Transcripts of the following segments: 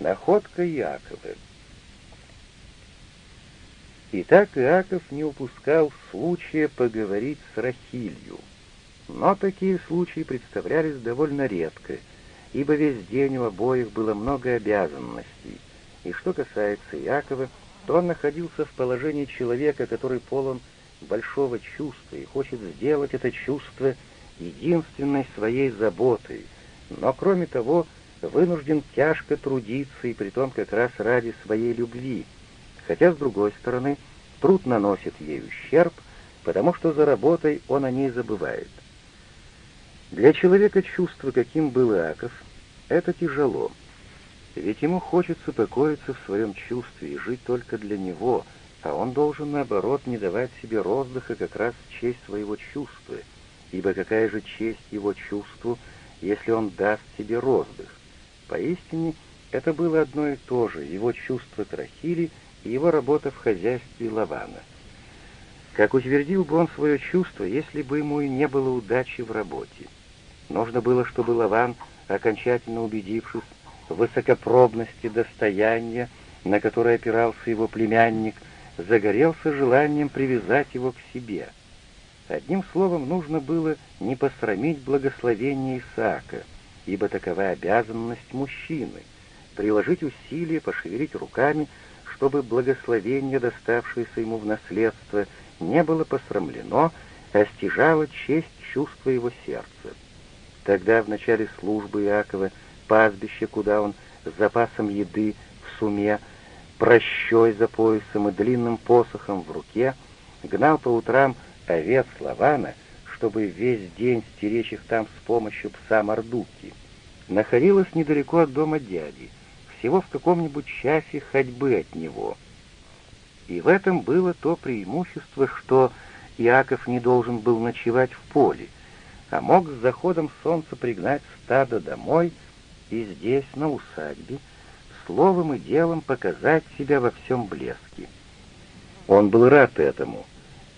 Находка Иакова. Итак, Иаков не упускал случая поговорить с Рахилью. Но такие случаи представлялись довольно редко, ибо весь день у обоих было много обязанностей. И что касается Иакова, то он находился в положении человека, который полон большого чувства и хочет сделать это чувство единственной своей заботой, но кроме того вынужден тяжко трудиться и притом как раз ради своей любви, хотя, с другой стороны, труд наносит ей ущерб, потому что за работой он о ней забывает. Для человека чувство, каким был Иаков, это тяжело, ведь ему хочется покоиться в своем чувстве и жить только для него, а он должен, наоборот, не давать себе роздыха как раз в честь своего чувства, ибо какая же честь его чувству, если он даст себе роздых? Поистине, это было одно и то же, его чувство к Рахиле и его работа в хозяйстве Лавана. Как утвердил бы он свое чувство, если бы ему и не было удачи в работе? Нужно было, чтобы Лаван, окончательно убедившись в высокопробности достояния, на которое опирался его племянник, загорелся желанием привязать его к себе. Одним словом, нужно было не посрамить благословение Исаака, ибо такова обязанность мужчины — приложить усилия, пошевелить руками, чтобы благословение, доставшееся ему в наследство, не было посрамлено, а стяжало честь чувства его сердца. Тогда в начале службы Иакова пастбище, куда он с запасом еды в суме, прощой за поясом и длинным посохом в руке, гнал по утрам овец Лавана, чтобы весь день стеречь их там с помощью пса Мордуки, находилась недалеко от дома дяди, всего в каком-нибудь часе ходьбы от него. И в этом было то преимущество, что Иаков не должен был ночевать в поле, а мог с заходом солнца пригнать стадо домой и здесь, на усадьбе, словом и делом показать себя во всем блеске. Он был рад этому,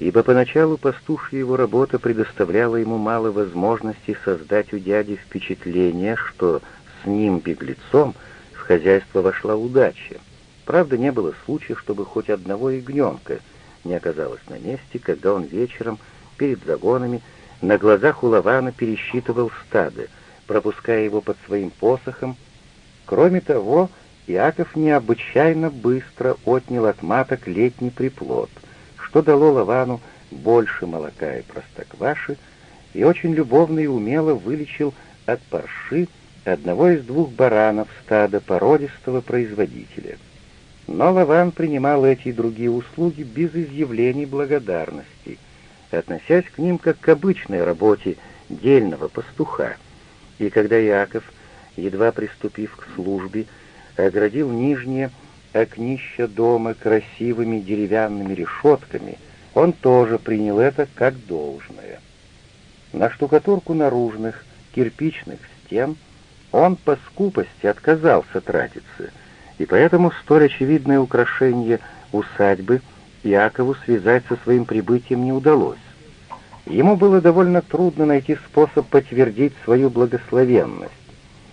ибо поначалу пастушья его работа предоставляла ему мало возможностей создать у дяди впечатление, что с ним, беглецом, в хозяйство вошла удача. Правда, не было случая, чтобы хоть одного ягненка не оказалось на месте, когда он вечером перед загонами на глазах у Лавана пересчитывал стадо, пропуская его под своим посохом. Кроме того, Иаков необычайно быстро отнял от маток летний приплод — что дало Лавану больше молока и простокваши, и очень любовно и умело вылечил от парши одного из двух баранов стада породистого производителя. Но Лаван принимал эти и другие услуги без изъявлений благодарности, относясь к ним как к обычной работе дельного пастуха. И когда Иаков, едва приступив к службе, оградил нижнее окнища дома красивыми деревянными решетками, он тоже принял это как должное. На штукатурку наружных кирпичных стен он по скупости отказался тратиться, и поэтому столь очевидное украшение усадьбы Иакову связать со своим прибытием не удалось. Ему было довольно трудно найти способ подтвердить свою благословенность,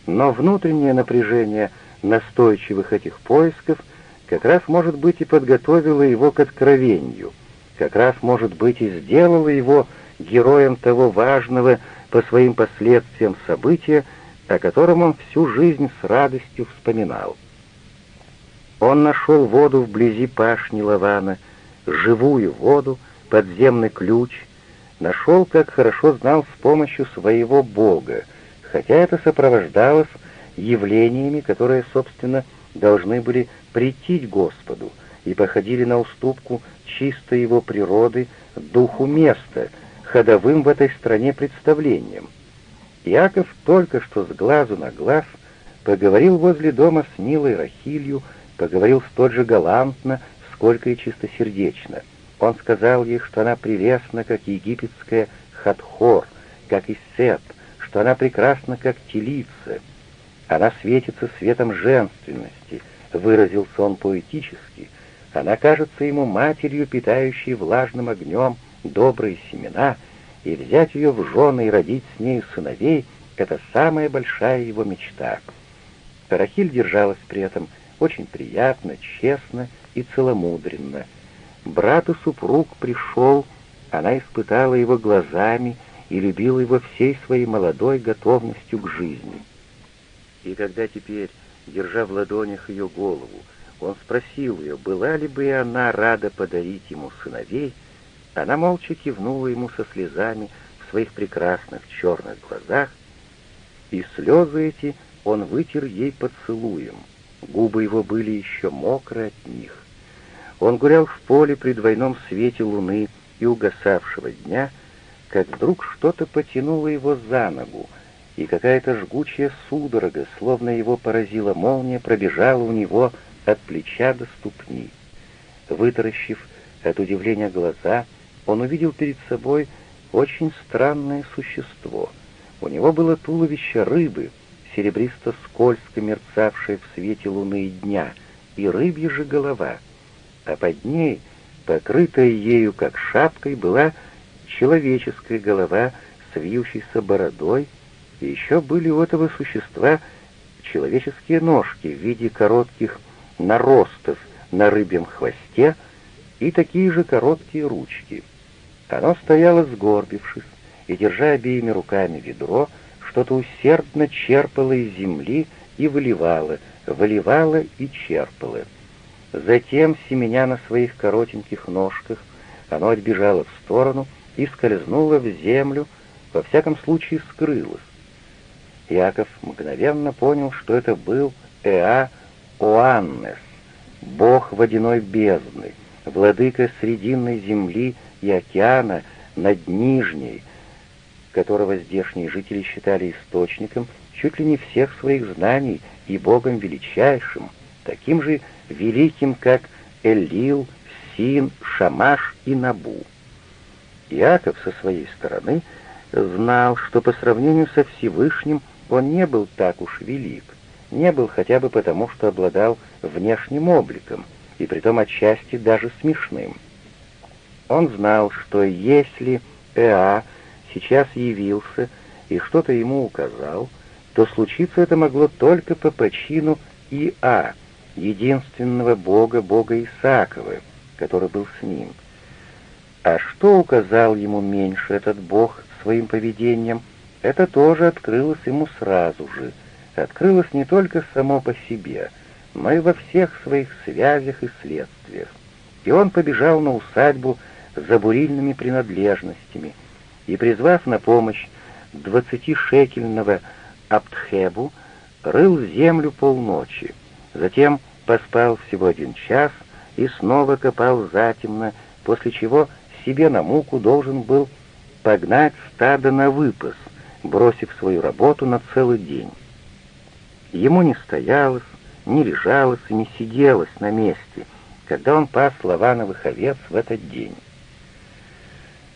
но внутреннее напряжение – настойчивых этих поисков как раз, может быть, и подготовила его к откровению, как раз, может быть, и сделала его героем того важного по своим последствиям события, о котором он всю жизнь с радостью вспоминал. Он нашел воду вблизи пашни Лавана, живую воду, подземный ключ, нашел, как хорошо знал, с помощью своего Бога, хотя это сопровождалось явлениями, которые, собственно, должны были претить Господу и походили на уступку чистой его природы, духу места, ходовым в этой стране представлением. Иаков только что с глазу на глаз поговорил возле дома с милой Рахилью, поговорил столь же галантно, сколько и чистосердечно. Он сказал ей, что она прелестна, как египетская Хатхор, как Исет, что она прекрасна, как Телица, она светится светом женственности, выразился он поэтически. Она кажется ему матерью, питающей влажным огнем добрые семена, и взять ее в жены и родить с нею сыновей — это самая большая его мечта. Рахиль держалась при этом очень приятно, честно и целомудренно. Брат и супруг пришел, она испытала его глазами и любила его всей своей молодой готовностью к жизни. И когда теперь, держа в ладонях ее голову, он спросил ее, была ли бы она рада подарить ему сыновей, она молча кивнула ему со слезами в своих прекрасных черных глазах, и слезы эти он вытер ей поцелуем. Губы его были еще мокры от них. Он гулял в поле при двойном свете луны и угасавшего дня, как вдруг что-то потянуло его за ногу, и какая-то жгучая судорога, словно его поразила молния, пробежала у него от плеча до ступни. Вытаращив от удивления глаза, он увидел перед собой очень странное существо. У него было туловище рыбы, серебристо-скользко мерцавшее в свете луны и дня, и рыбья же голова, а под ней, покрытая ею как шапкой, была человеческая голова с вьющейся бородой, и еще были у этого существа человеческие ножки в виде коротких наростов на рыбьем хвосте и такие же короткие ручки. Оно стояло сгорбившись и, держа обеими руками ведро, что-то усердно черпало из земли и выливало, выливало и черпало. Затем, семеня на своих коротеньких ножках, оно отбежало в сторону и скользнуло в землю, во всяком случае скрылось. Яков мгновенно понял, что это был Эа Оаннес, бог водяной бездны, владыка срединной земли и океана над Нижней, которого здешние жители считали источником чуть ли не всех своих знаний и богом величайшим, таким же великим, как Эллил, Син, Шамаш и Набу. Иаков со своей стороны знал, что по сравнению со Всевышним он не был так уж велик, не был хотя бы потому, что обладал внешним обликом, и притом отчасти даже смешным. Он знал, что если Эа сейчас явился и что-то ему указал, то случиться это могло только по почину Иа, единственного бога, бога Исаакова, который был с ним. А что указал ему меньше этот бог своим поведением, это тоже открылось ему сразу же, открылось не только само по себе, но и во всех своих связях и следствиях. И он побежал на усадьбу за бурильными принадлежностями и, призвав на помощь двадцатишекельного Аптхебу, рыл землю полночи, затем поспал всего один час и снова копал затемно, после чего себе на муку должен был погнать стадо на выпас, бросив свою работу на целый день. Ему не стоялось, не лежалось и не сиделось на месте, когда он пас Лавановых овец в этот день.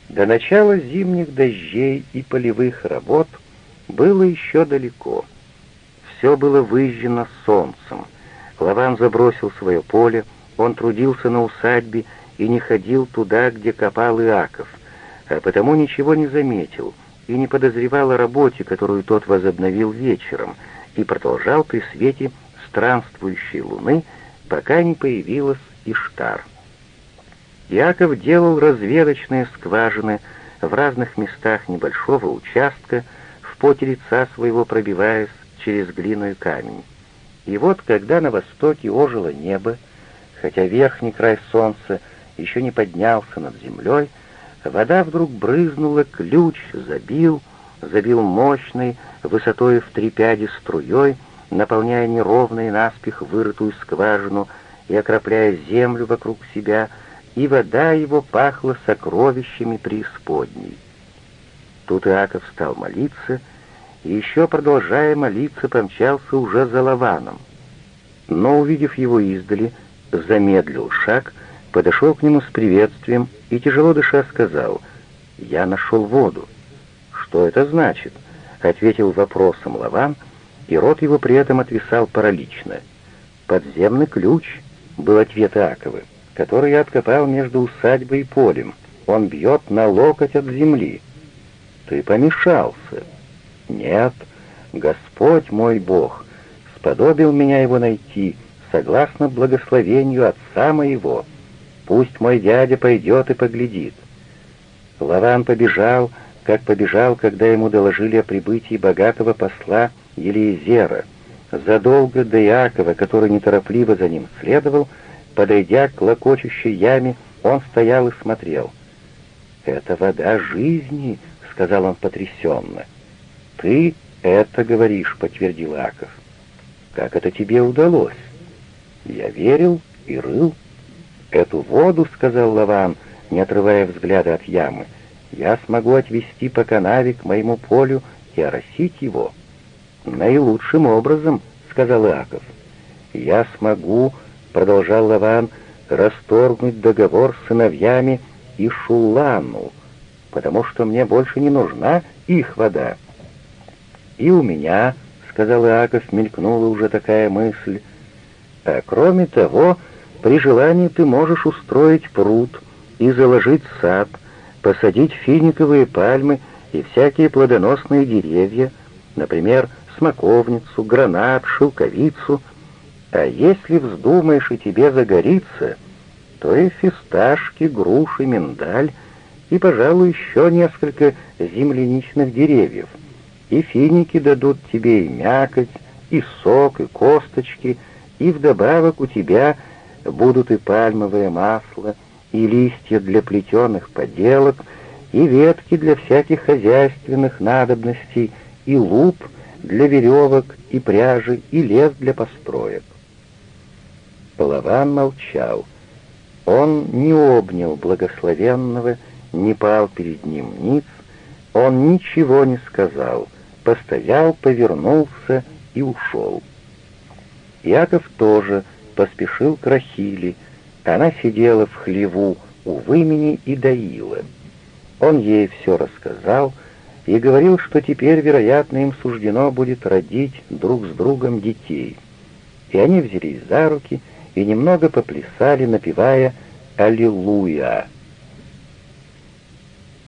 До начала зимних дождей и полевых работ было еще далеко. Все было выжжено солнцем. Лаван забросил свое поле, он трудился на усадьбе и не ходил туда, где копал Иаков, а потому ничего не заметил и не подозревал о работе, которую тот возобновил вечером, и продолжал при свете странствующей луны, пока не появилась Иштар. Яков делал разведочные скважины в разных местах небольшого участка, в поте лица своего пробиваясь через глину и камень. И вот, когда на востоке ожило небо, хотя верхний край солнца еще не поднялся над землей, вода вдруг брызнула, ключ забил, забил мощной, высотой в три пяди струей, наполняя неровно и наспех вырытую скважину и окропляя землю вокруг себя — и вода его пахла сокровищами преисподней. Тут Иаков стал молиться, и еще, продолжая молиться, помчался уже за Лаваном. Но, увидев его издали, замедлил шаг, подошел к нему с приветствием и, тяжело дыша, сказал, «Я нашел воду». «Что это значит?» — ответил вопросом Лаван, и рот его при этом отвисал паралично. «Подземный ключ», — был ответ Иакова который я откопал между усадьбой и полем. Он бьет на локоть от земли. Ты помешался. Нет, Господь мой Бог сподобил меня его найти, согласно благословению отца моего. Пусть мой дядя пойдет и поглядит». Лаван побежал, как побежал, когда ему доложили о прибытии богатого посла Елизера. Задолго до Иакова, который неторопливо за ним следовал, подойдя к локочущей яме, он стоял и смотрел. «Это вода жизни», — сказал он потрясенно. «Ты это говоришь», — подтвердил Аков. «Как это тебе удалось?» «Я верил и рыл». «Эту воду», — сказал Лаван, не отрывая взгляда от ямы, — «я смогу отвести по канаве к моему полю и оросить его». «Наилучшим образом», — сказал Иаков. «Я смогу», — продолжал Лаван, — «расторгнуть договор с сыновьями и Шулану, потому что мне больше не нужна их вода». «И у меня», — сказал Иаков, — мелькнула уже такая мысль. «А кроме того, при желании ты можешь устроить пруд и заложить сад, посадить финиковые пальмы и всякие плодоносные деревья, например, смоковницу, гранат, шелковицу. А если вздумаешь и тебе загорится, то и фисташки, груши, миндаль и, пожалуй, еще несколько земляничных деревьев. И финики дадут тебе и мякоть, и сок, и косточки, и вдобавок у тебя будут и пальмовое масло, и листья для плетеных поделок, и ветки для всяких хозяйственных надобностей, и луп — для веревок и пряжи и лес для построек. Полован молчал. Он не обнял благословенного, не пал перед ним ниц, он ничего не сказал, постоял, повернулся и ушел. Яков тоже поспешил к Рахиле, она сидела в хлеву у вымени и доила. Он ей все рассказал, и говорил, что теперь, вероятно, им суждено будет родить друг с другом детей. И они взялись за руки и немного поплясали, напевая «Аллилуйя».